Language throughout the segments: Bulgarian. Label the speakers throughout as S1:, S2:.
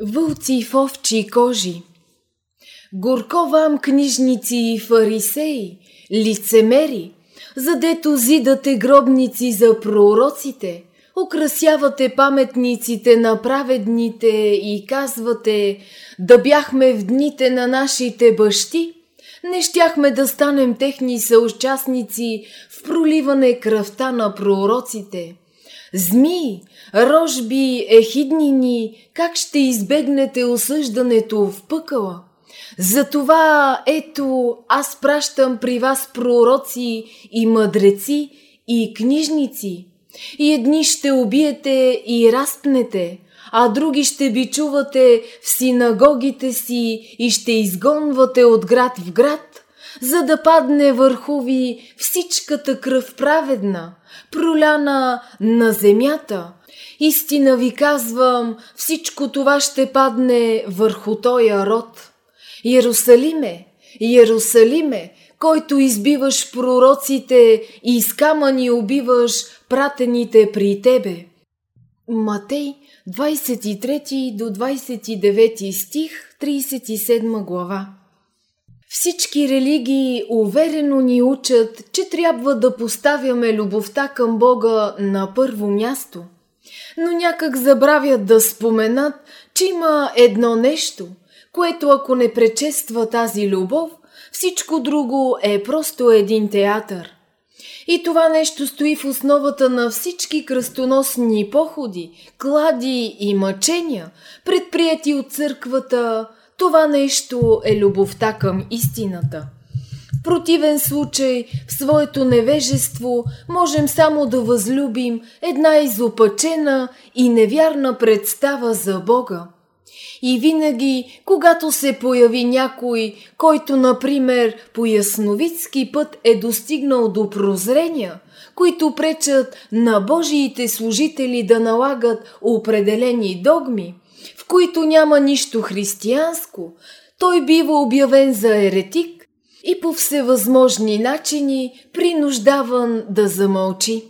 S1: Вълци в овчи кожи. Горко вам, книжници и фарисеи, лицемери, задето зидате гробници за пророците, украсявате паметниците на праведните и казвате да бяхме в дните на нашите бащи, не щяхме да станем техни съучастници в проливане кръвта на пророците – Змии, рожби, ехиднини, как ще избегнете осъждането в пъкъла? Затова, ето, аз пращам при вас пророци и мъдреци и книжници. И едни ще убиете и разпнете, а други ще бичувате в синагогите си и ще изгонвате от град в град за да падне върху ви всичката кръв праведна, проляна на земята. Истина ви казвам, всичко това ще падне върху тоя род. Иерусалиме, Иерусалиме, който избиваш пророците и с камъни убиваш пратените при тебе. Матей 23 до 29 стих, 37 глава всички религии уверено ни учат, че трябва да поставяме любовта към Бога на първо място. Но някак забравят да споменат, че има едно нещо, което ако не пречества тази любов, всичко друго е просто един театър. И това нещо стои в основата на всички кръстоносни походи, клади и мъчения, предприяти от църквата – това нещо е любовта към истината. В противен случай, в своето невежество, можем само да възлюбим една изопачена и невярна представа за Бога. И винаги, когато се появи някой, който, например, по ясновидски път е достигнал до прозрения, които пречат на Божиите служители да налагат определени догми, в които няма нищо християнско, той бива обявен за еретик и по всевъзможни начини принуждаван да замълчи.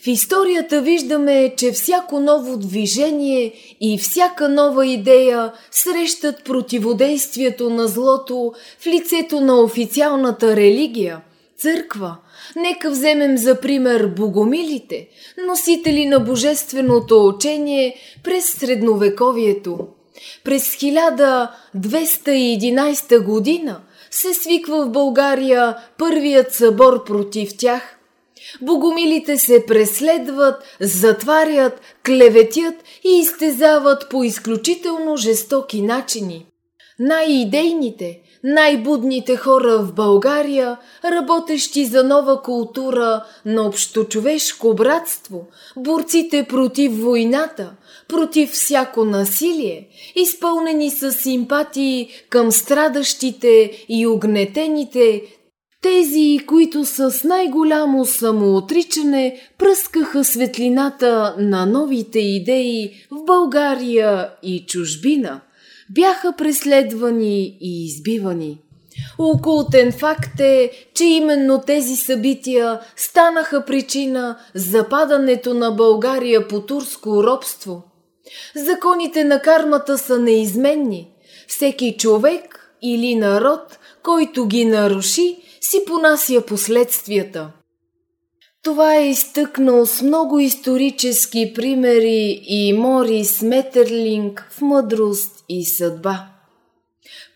S1: В историята виждаме, че всяко ново движение и всяка нова идея срещат противодействието на злото в лицето на официалната религия – църква – Нека вземем за пример богомилите, носители на божественото учение през средновековието. През 1211 година се свиква в България първият събор против тях. Богомилите се преследват, затварят, клеветят и изтезават по изключително жестоки начини. Най-идейните, най-будните хора в България, работещи за нова култура на общочовешко братство, борците против войната, против всяко насилие, изпълнени с симпатии към страдащите и огнетените, тези, които с най-голямо самоотричане пръскаха светлината на новите идеи в България и чужбина – бяха преследвани и избивани. Окултен факт е, че именно тези събития станаха причина за падането на България по турско робство. Законите на кармата са неизменни. Всеки човек или народ, който ги наруши, си понася последствията. Това е изтъкнал с много исторически примери и Морис Метерлинг в Мъдрост и съдба.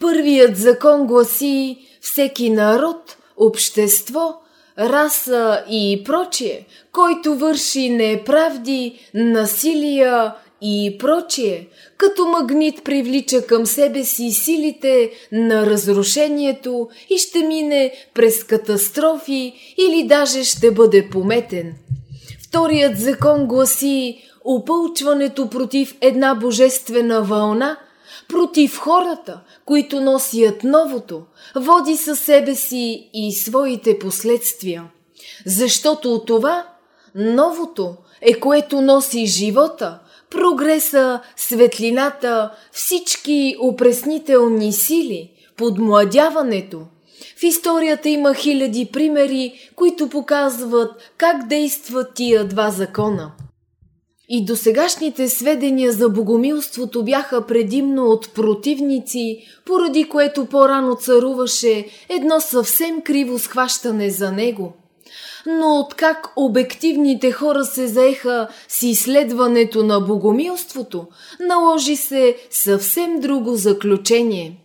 S1: Първият закон гласи всеки народ, общество, раса и прочие, който върши неправди, насилия и прочие, като магнит привлича към себе си силите на разрушението и ще мине през катастрофи или даже ще бъде пометен. Вторият закон гласи опълчването против една божествена вълна, против хората, които носят новото, води със себе си и своите последствия. Защото от това новото е което носи живота – прогреса, светлината, всички опреснителни сили, подмладяването. В историята има хиляди примери, които показват как действат тия два закона. И досегашните сведения за богомилството бяха предимно от противници, поради което по-рано царуваше едно съвсем криво схващане за него. Но откак обективните хора се заеха с изследването на богомилството, наложи се съвсем друго заключение –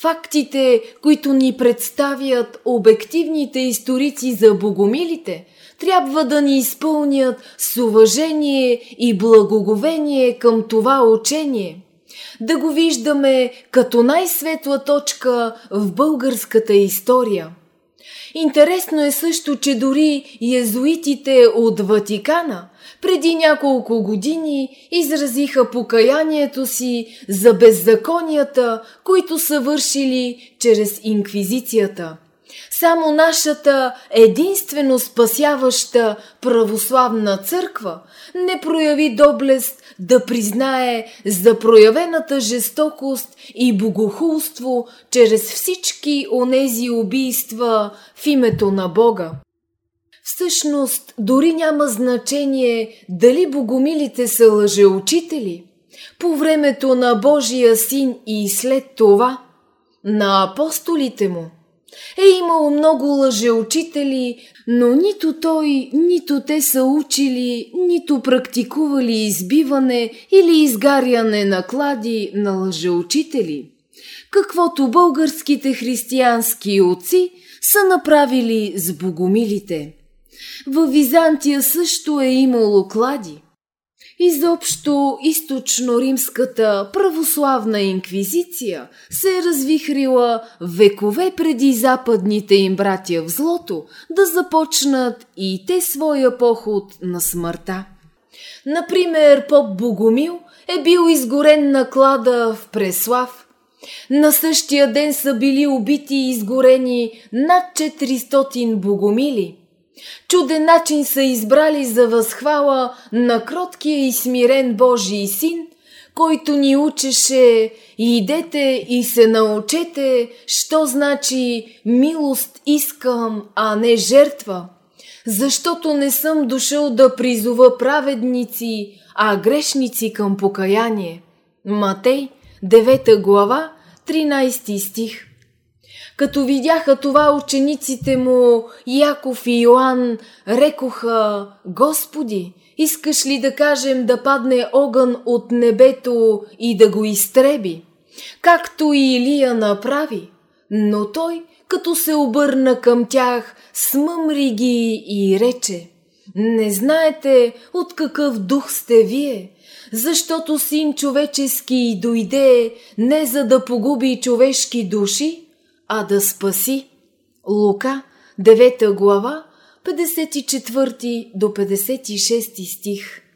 S1: Фактите, които ни представят обективните историци за богомилите, трябва да ни изпълнят с уважение и благоговение към това учение. Да го виждаме като най-светла точка в българската история. Интересно е също, че дори езуитите от Ватикана преди няколко години изразиха покаянието си за беззаконията, които са вършили чрез инквизицията – само нашата единствено спасяваща православна църква не прояви доблест да признае за проявената жестокост и богохулство чрез всички онези убийства в името на Бога. Всъщност, дори няма значение дали богомилите са лъжеучители. По времето на Божия син и след това на апостолите му – е имало много лъжеучители, но нито той, нито те са учили, нито практикували избиване или изгаряне на клади на лъжеучители. Каквото българските християнски отци са направили с богомилите. В Византия също е имало клади – Изобщо източно-римската православна инквизиция се е развихрила векове преди западните им братя в злото да започнат и те своя поход на смъртта. Например, поп Богомил е бил изгорен на клада в Преслав. На същия ден са били убити и изгорени над 400 богомили – Чуден начин са избрали за възхвала на кроткия и смирен Божий син, който ни учеше идете и се научете, що значи милост искам, а не жертва. Защото не съм дошъл да призова праведници, а грешници към покаяние. Матей, 9 глава, 13 стих. Като видяха това учениците му, Яков и Йоанн, рекоха, Господи, искаш ли да кажем да падне огън от небето и да го изтреби? Както и Илия направи. Но той, като се обърна към тях, смъмри ги и рече, не знаете от какъв дух сте вие, защото син човечески дойде не за да погуби човешки души, а да спаси. Лука, 9 глава, 54 до 56 стих.